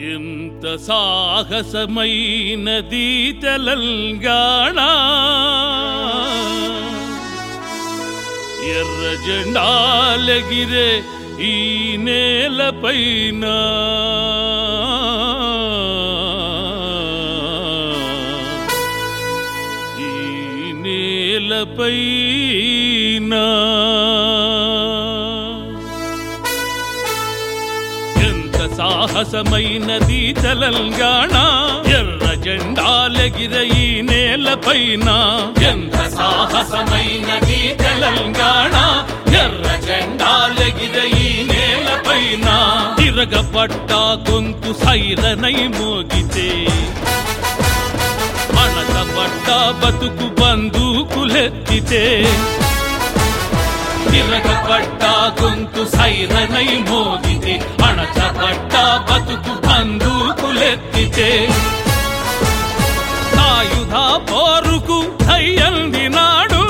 ఎంత సాహసమైనది తెలంగాణ. ఎర్ర జెండాలగిరే ఈ నేలపైన. ఈ నేలపైన సాహసమైనది తెలంగాణ ఎర్ర జెండాలెగిర ఈ నేలపైన? ఎంత సాహసమైనది తెలంగాణ ఎర్ర జెండాలెగిర ఈ నేలపైన? తిరగబడ్డ గొంతు సైరనై మోగితే. అణగబడ్డ బతుకు బందూకులెత్తితే తిరగబడ్డ గొంతు సైరనై మోగితే అణచబడ్డ బతుకు బందూకులెత్తితే సాయుధ పోరుకు దయ్యందినాడు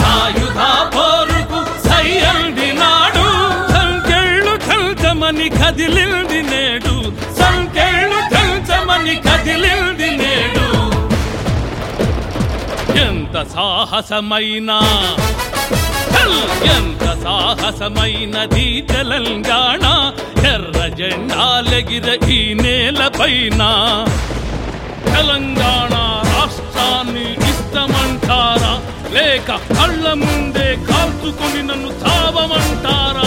సాయుధ పోరుకు సయ్యందినాడు సంకెళ్ళు చల్చమని కదిలింది నేడు. సంకెళ్ళు చల్చమని కదిలింది నేడు సాహసమైన ఎంత సాహసమైనది తెలంగాణ. ఎర్ర జెండాలెగిర ఈ నేలపైన. తెలంగాణ రాష్ట్రాన్ని ఇష్టమంటారా? లేక కళ్ళ ముందే కాల్చుకుని నన్ను చావమంటారా?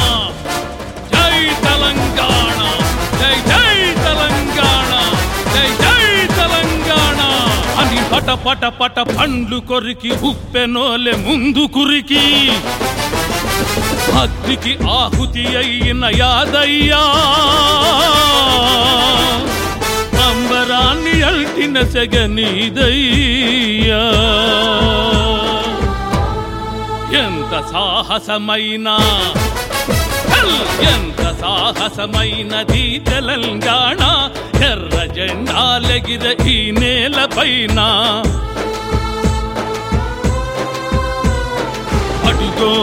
పట పట పండ్లు కొరికి ఉప్పెనోలె ముందు కురికి. అగ్నికి ఆహుతి అయిన యాదయ్యా. అంబరాన్ని అల్టిన సెగనీదయ్యా ఎంత సాహసమైనా ఎంత సాహసమైనది తెలంగాణ. ఎర్ర జెండాలెగిర ఈ నేలపైన అడుగో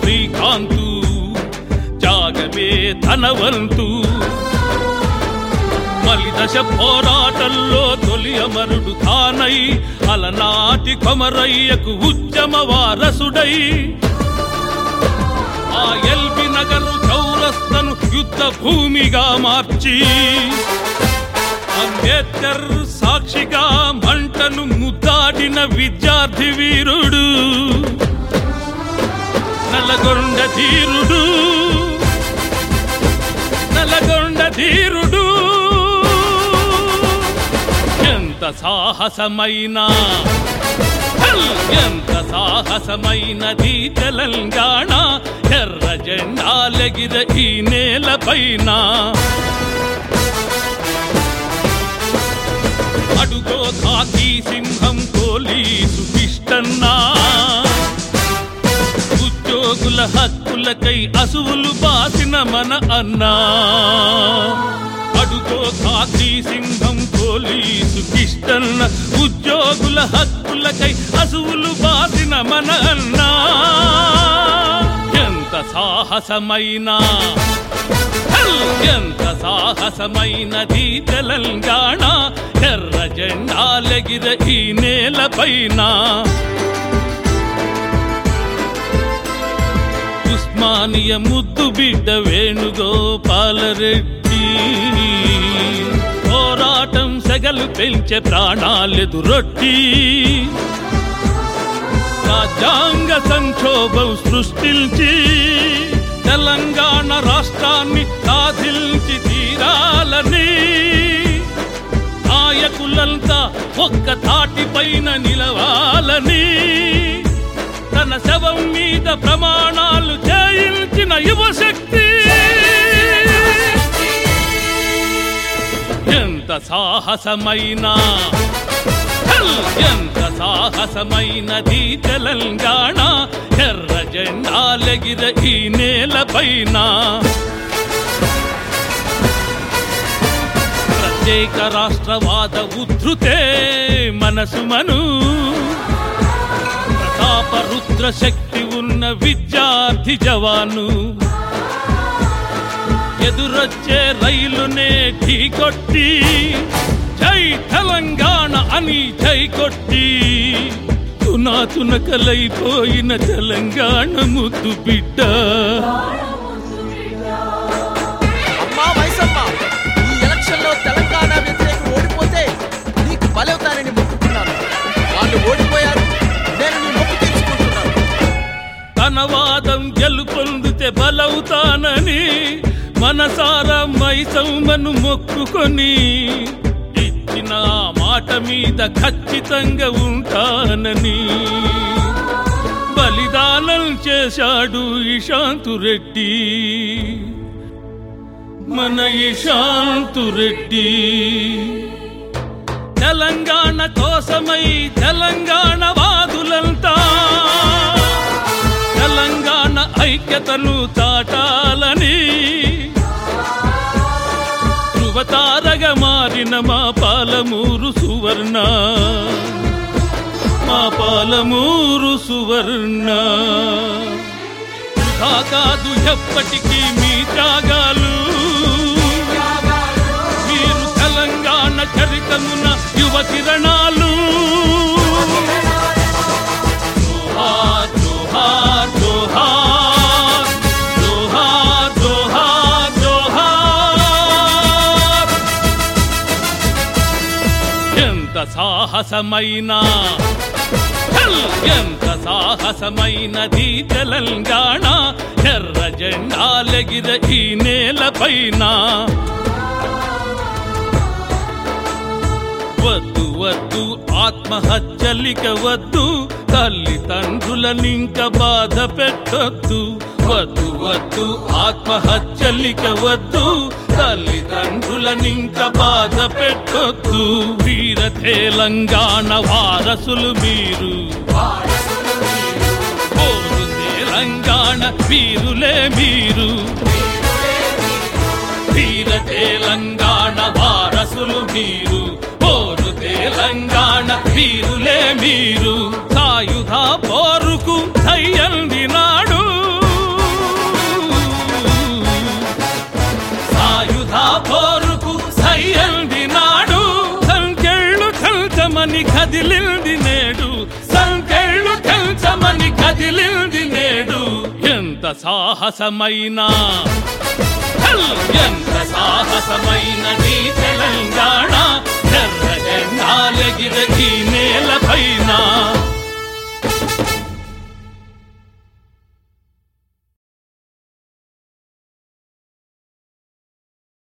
శ్రీకాంతు జాగమే ధనవంతు. మలిదశ పోరాటంలో తొలి అమరుడు తానై అలనాటి కొమరయ్యకు ఉద్యమ వారసుడై. ఆ ఎల్ భూమిగా మార్చి అంబేద్కర్ సాక్షిగా మంటను ముద్దాడిన విద్యార్థి వీరుడు నల్లగొండ ధీరుడు నల్లగొండ ధీరుడు. ఎంత సాహసమైన ఎంత సాహసమైనది తెలంగాణ ఎర్ర జెండాలెగిర ఈ నేలపైన అడుగో కాకి సింహం పోలీసు కిష్టన్నా ఉద్యోగుల హక్కులకై అసువులు బాసిన మన అన్నా. అడుగో కాకి సింహం పోలీసు కిష్టన్న ఉద్యోగుల హక్కులకై అసువులు బాసిన మన అన్నా. ఎంత సాహసమైనా ఎంత సాహసమైనది తెలంగాణ ఎర్ర జెండాలెగిర ఈ నేలపైన. ఉస్మానియ ముద్దు బిడ్డ వేణుగోపాలరెడ్డి పోరాటం సెగలు పెంచే ప్రాణాలెదురొట్టి రాజ్యాంగ సంక్షోభం సృష్టించి తెలంగాణ రాష్ట్రాన్ని సాధించి తీరాలని. నాయకులంతా ఒక్క తాటిపైన నిలవాలని. తన శవం మీద ప్రమాణాలు చేయించిన యువశక్తి. ఎంత సాహసమైనా ఎంత సాహసమైనది తెలంగాణ ఎర్ర జెండాలెగిర ఈ నేలపైన ప్రత్యేక రాష్ట్రవాద ఉద్ధృతే మనసు మను. ప్రతాప రుద్ర శక్తి ఉన్న విద్యార్థి జవాను. ఎదురొచ్చే రైలునే ఢీకొట్టి జై తెలంగాణ అని జై కొట్టి. తునాతునకలైపోయిన తెలంగాణ ముద్దు బిడ్డ. అమ్మా ఈ తెలంగాణ వ్యతిరేకులు ఓడిపోతే నీకు బలవుతానని మొక్కుకున్నాను. వాళ్ళు ఓడిపోయారు నేను నీ మొక్కు తీర్చుకుంటున్నాను తన వాదం గెలుపొందితే బలవుతానని మనసారా మైసమ్మను మొక్కుకొని నా మాట మీద ఖచ్చితంగా ఉంటానని. బలిదానం చేశాడు ఇషాంతురెడ్డి మన ఇషాంతురెడ్డి తెలంగాణ కోసమై తెలంగాణ వాదులంతా. తెలంగాణ ఐక్యతను చాటాలని మారిన మా పాలమూరు సువర్ణ. మా పాలమూరు సువర్ణ. కాదు ఎప్పటికీ మీ త్యాగాలు. సాహసమైన. ఎంత సాహసమైనది తెలంగాణ. ఎర్ర జెండాలెగిర ఈ నేలపైన. వద్దు వద్దు ఆత్మహత్యలిక వద్దు. తల్లిదండ్రులనింక బాధ పెట్టొద్దు. వద్దు వద్దు ఆత్మహత్యలిక వద్దు. తల్లిదండ్రులనింక బాధ పెట్టొద్దు. వీర తెలంగాణ వారసులు మీరు. తెలంగాణ వీరులే మీరు. వీర తెలంగాణ వారసులు మీరు. పోరు తెలంగాణ వీరులే మీరు. కదిలింది నేడు. సంకెళ్ళు చల్చమని కదిలింది నేడు. ఎంత సాహసమైనా. ఎంత సాహసమైన.